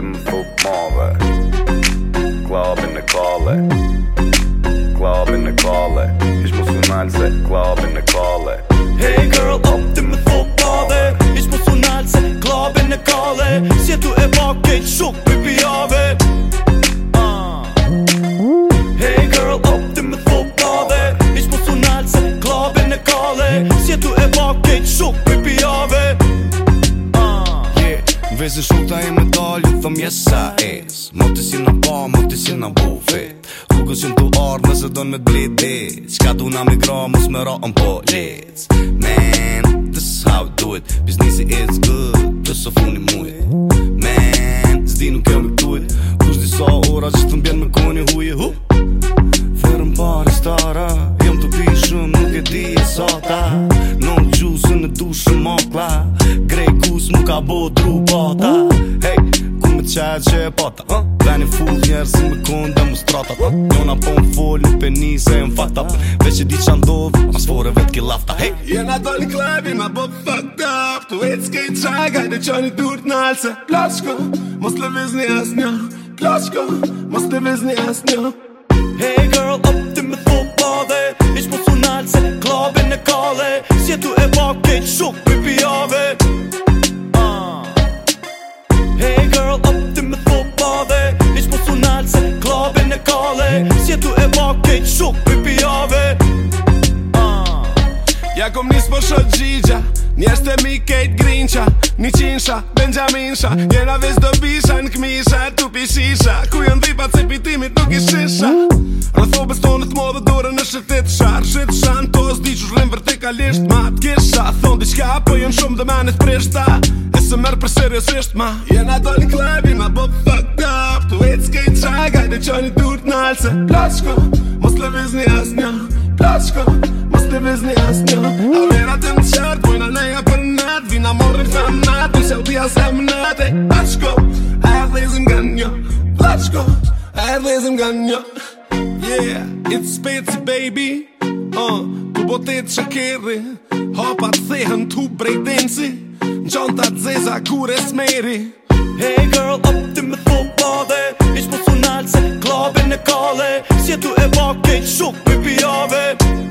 them football there globin the collar globin the collar it's what's so nice globin the collar hey girl up to the football there it's what's so nice globin the collar si tu e walk big shoot pipiove ah uh. hey Vezin shuta e me dal, ju thëm jes sa es Më të si në pa, më të si në bo vet Rukës jëm të ardhë, me se dënë me blidi Qka du na migra, mus me ra në po gjec Man, this is how we do it Biznisi is good, të së funi mujt Man, zdi nuk e me këtujt Kusht disa ora, që të mbjen me koni huje hu Ferën pa restara, jëm të pishëm, nuk e di e sata Non gjusën e dushën më klar nuk ka bo dru pata Hey, ku me qaj gje pata uh? Veni full njerë si me kun demonstrata uh? Njona po më full në peni se e më fakta Veq e di qa ndovi, mas fore vet ki lafta Hey, jena do një klebi, ma bo fucked up Tu e cke i qaj, dhe që një dur t'nalse Plashko, mos le vizni as një Plashko, mos le vizni as një Hey girl, up të me full pade Ish po t'u nalse, klabin e kale Sjetu e pak, bitch, shuk, pipi ave Ja kom njës për po shot gjigja Njës të mi kejt grinqa Një qinsha, benjaminsha Jena vez do bisha në këmisha E tu pishisha Ku jën dhipa të cepitimit nuk i shisha Rëthobës tonë të modë dure në shëtet shar Shëtë shan të os di që shlem vertikalisht ma të kisha Thonë diqka po jën shumë dhe manit prishta E se mërë për seriosisht ma Jena do një klabi ma bo fucked up Tu e të skejt qaj gajde qo një durt në alse Plasko, mos lëviz një as një Plasko, të vezni as një Avera të në qartë, pojna neja për natë Vina morën të në natë, u se u bia se më natë E Pachko, a e dhezim nga një Pachko, a e dhezim nga një Yeah, it's spitzy baby uh, Tu botet që kërri Hopa të brejt tu Në gjonë të të zeza kur e smeri Hey girl, up të me thonë pade Ishtë më po se klabin e kale Si e tu e bakit shuk për pijave